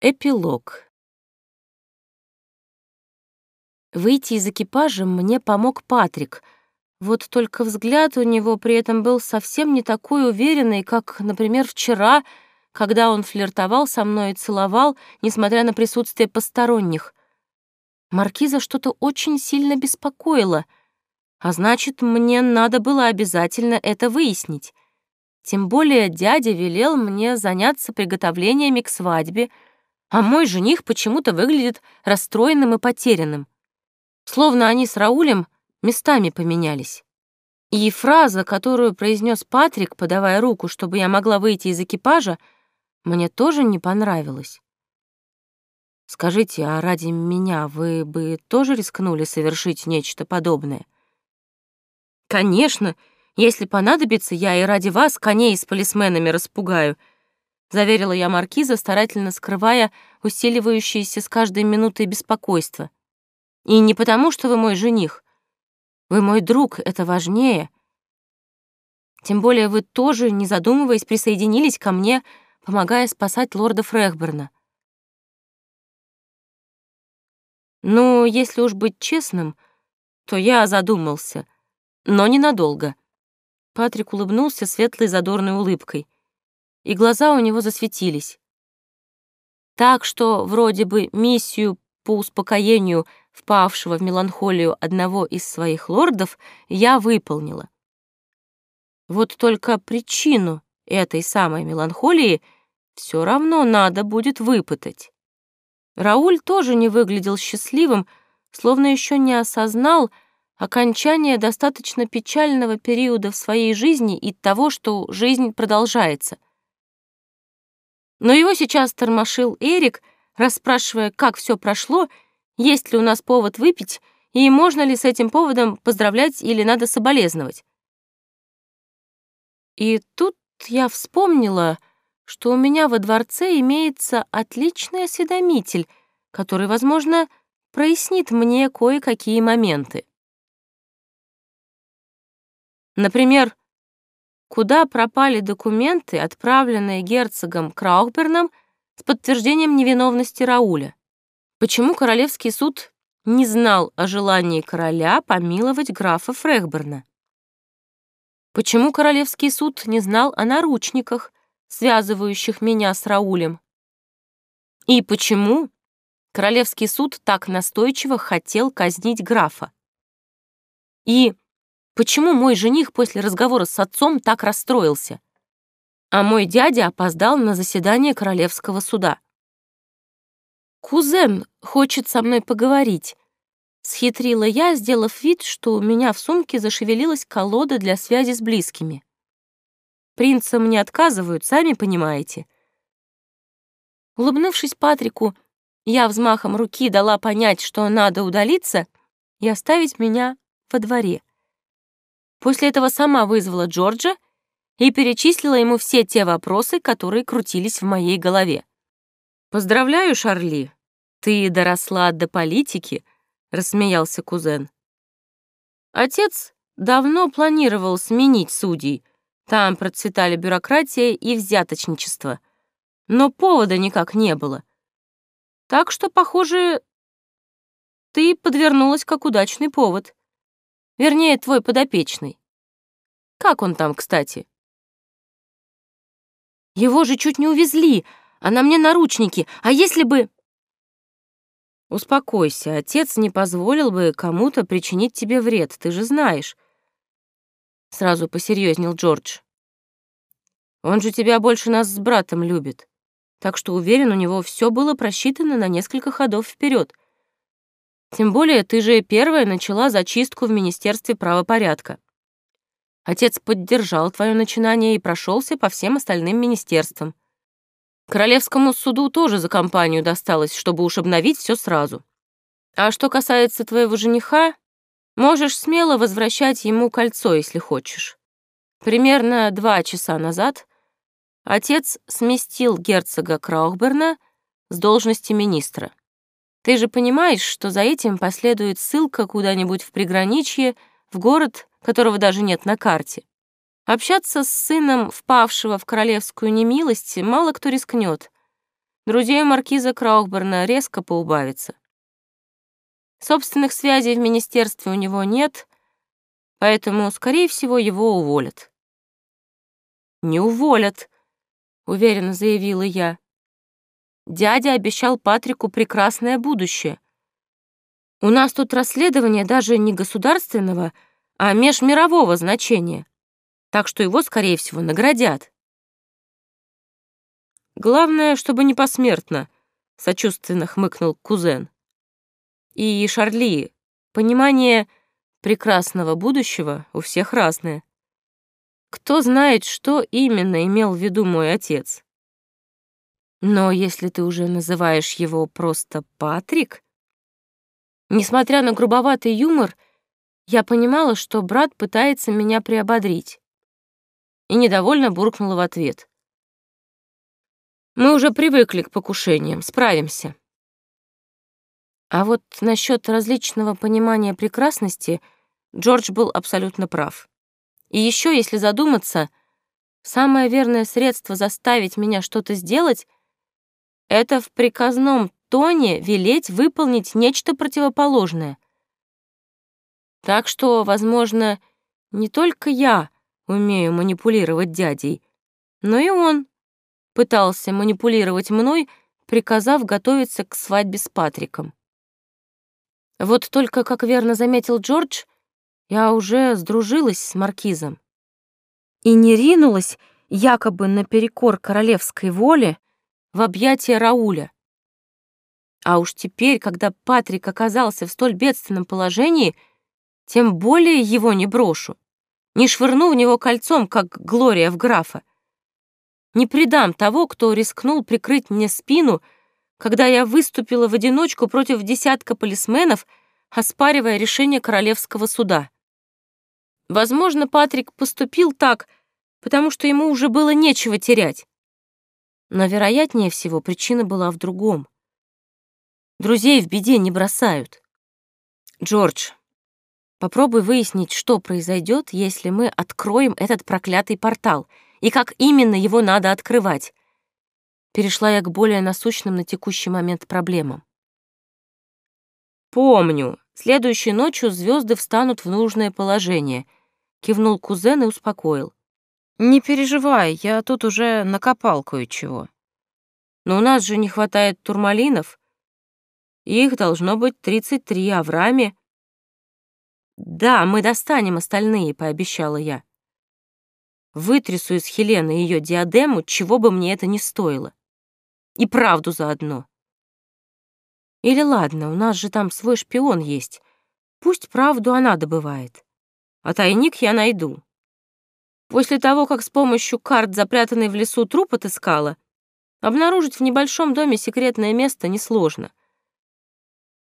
Эпилог. Выйти из экипажа мне помог Патрик. Вот только взгляд у него при этом был совсем не такой уверенный, как, например, вчера, когда он флиртовал со мной и целовал, несмотря на присутствие посторонних. Маркиза что-то очень сильно беспокоило, а значит, мне надо было обязательно это выяснить. Тем более дядя велел мне заняться приготовлениями к свадьбе — а мой жених почему-то выглядит расстроенным и потерянным. Словно они с Раулем местами поменялись. И фраза, которую произнес Патрик, подавая руку, чтобы я могла выйти из экипажа, мне тоже не понравилась. Скажите, а ради меня вы бы тоже рискнули совершить нечто подобное? Конечно, если понадобится, я и ради вас коней с полисменами распугаю —— заверила я маркиза, старательно скрывая усиливающееся с каждой минутой беспокойство. «И не потому, что вы мой жених. Вы мой друг, это важнее. Тем более вы тоже, не задумываясь, присоединились ко мне, помогая спасать лорда Фрехберна. Ну, если уж быть честным, то я задумался, но ненадолго». Патрик улыбнулся светлой задорной улыбкой — и глаза у него засветились. Так что вроде бы миссию по успокоению впавшего в меланхолию одного из своих лордов я выполнила. Вот только причину этой самой меланхолии все равно надо будет выпытать. Рауль тоже не выглядел счастливым, словно еще не осознал окончание достаточно печального периода в своей жизни и того, что жизнь продолжается — но его сейчас тормошил Эрик, расспрашивая, как все прошло, есть ли у нас повод выпить и можно ли с этим поводом поздравлять или надо соболезновать. И тут я вспомнила, что у меня во дворце имеется отличный осведомитель, который, возможно, прояснит мне кое-какие моменты. Например, куда пропали документы, отправленные герцогом Краухберном с подтверждением невиновности Рауля. Почему Королевский суд не знал о желании короля помиловать графа Фрехберна? Почему Королевский суд не знал о наручниках, связывающих меня с Раулем? И почему Королевский суд так настойчиво хотел казнить графа? И Почему мой жених после разговора с отцом так расстроился? А мой дядя опоздал на заседание Королевского суда. «Кузен хочет со мной поговорить», — схитрила я, сделав вид, что у меня в сумке зашевелилась колода для связи с близкими. Принцам не отказывают, сами понимаете. Улыбнувшись Патрику, я взмахом руки дала понять, что надо удалиться и оставить меня во дворе. После этого сама вызвала Джорджа и перечислила ему все те вопросы, которые крутились в моей голове. «Поздравляю, Шарли, ты доросла до политики», — рассмеялся кузен. Отец давно планировал сменить судей. Там процветали бюрократия и взяточничество. Но повода никак не было. Так что, похоже, ты подвернулась как удачный повод. Вернее, твой подопечный. Как он там, кстати? Его же чуть не увезли, а на мне наручники. А если бы... Успокойся, отец не позволил бы кому-то причинить тебе вред, ты же знаешь. Сразу посерьезнел Джордж. Он же тебя больше нас с братом любит. Так что уверен, у него все было просчитано на несколько ходов вперед. Тем более ты же первая начала зачистку в Министерстве правопорядка. Отец поддержал твое начинание и прошелся по всем остальным министерствам. Королевскому суду тоже за компанию досталось, чтобы уж обновить все сразу. А что касается твоего жениха, можешь смело возвращать ему кольцо, если хочешь. Примерно два часа назад отец сместил герцога Краухберна с должности министра. Ты же понимаешь, что за этим последует ссылка куда-нибудь в приграничье, в город, которого даже нет на карте. Общаться с сыном впавшего в королевскую немилость мало кто рискнет. друзей маркиза Краухберна резко поубавится. Собственных связей в министерстве у него нет, поэтому, скорее всего, его уволят. «Не уволят», — уверенно заявила я. Дядя обещал Патрику прекрасное будущее. У нас тут расследование даже не государственного, а межмирового значения, так что его, скорее всего, наградят. Главное, чтобы не посмертно, сочувственно хмыкнул кузен. И Шарли, понимание прекрасного будущего у всех разное. Кто знает, что именно имел в виду мой отец? Но если ты уже называешь его просто Патрик... Несмотря на грубоватый юмор, я понимала, что брат пытается меня приободрить. И недовольно буркнула в ответ. Мы уже привыкли к покушениям, справимся. А вот насчет различного понимания прекрасности Джордж был абсолютно прав. И еще, если задуматься, самое верное средство заставить меня что-то сделать — это в приказном тоне велеть выполнить нечто противоположное. Так что, возможно, не только я умею манипулировать дядей, но и он пытался манипулировать мной, приказав готовиться к свадьбе с Патриком. Вот только, как верно заметил Джордж, я уже сдружилась с маркизом и не ринулась якобы наперекор королевской воле в объятия Рауля. А уж теперь, когда Патрик оказался в столь бедственном положении, тем более его не брошу, не швырну в него кольцом, как Глория в графа. Не предам того, кто рискнул прикрыть мне спину, когда я выступила в одиночку против десятка полисменов, оспаривая решение королевского суда. Возможно, Патрик поступил так, потому что ему уже было нечего терять. Но, вероятнее всего, причина была в другом. Друзей в беде не бросают. Джордж, попробуй выяснить, что произойдет, если мы откроем этот проклятый портал — и как именно его надо открывать. Перешла я к более насущным на текущий момент проблемам. «Помню. Следующей ночью звезды встанут в нужное положение», — кивнул кузен и успокоил. «Не переживай, я тут уже накопал кое-чего. Но у нас же не хватает турмалинов. Их должно быть 33, а в раме...» «Да, мы достанем остальные», — пообещала я. Вытрясу из Хелены ее диадему, чего бы мне это ни стоило. И правду заодно. Или ладно, у нас же там свой шпион есть. Пусть правду она добывает. А тайник я найду. После того, как с помощью карт, запрятанной в лесу, труп отыскала, обнаружить в небольшом доме секретное место несложно.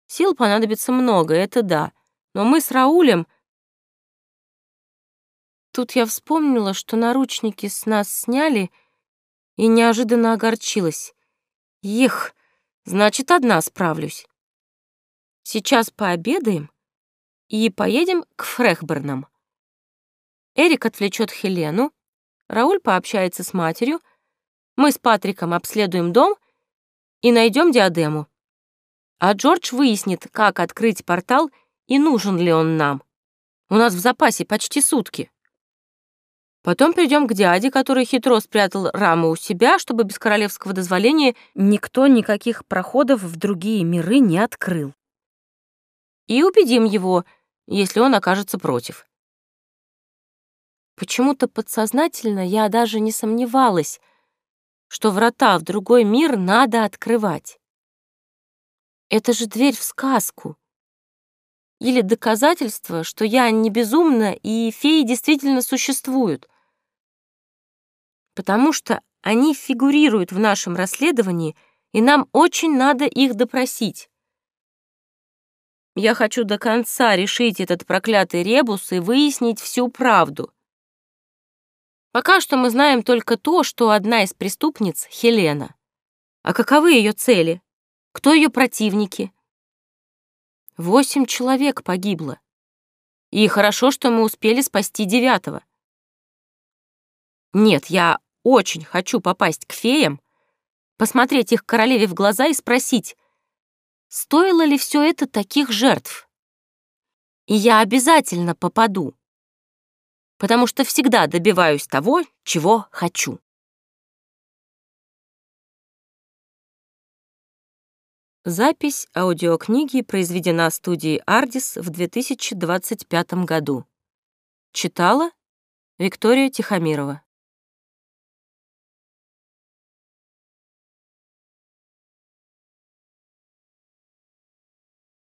Сил понадобится много, это да, но мы с Раулем Тут я вспомнила, что наручники с нас сняли, и неожиданно огорчилась. Ех, значит, одна справлюсь. Сейчас пообедаем и поедем к Фрехбернам. Эрик отвлечет Хелену, Рауль пообщается с матерью, мы с Патриком обследуем дом и найдем диадему. А Джордж выяснит, как открыть портал и нужен ли он нам. У нас в запасе почти сутки. Потом придем к дяде, который хитро спрятал раму у себя, чтобы без королевского дозволения никто никаких проходов в другие миры не открыл. И убедим его, если он окажется против. Почему-то подсознательно я даже не сомневалась, что врата в другой мир надо открывать. Это же дверь в сказку. Или доказательство, что я не безумна и феи действительно существуют потому что они фигурируют в нашем расследовании, и нам очень надо их допросить. Я хочу до конца решить этот проклятый ребус и выяснить всю правду. Пока что мы знаем только то, что одна из преступниц — Хелена. А каковы ее цели? Кто ее противники? Восемь человек погибло. И хорошо, что мы успели спасти девятого. Нет, я очень хочу попасть к феям, посмотреть их королеве в глаза и спросить, стоило ли все это таких жертв. И я обязательно попаду, потому что всегда добиваюсь того, чего хочу. Запись аудиокниги произведена студией «Ардис» в 2025 году. Читала Виктория Тихомирова.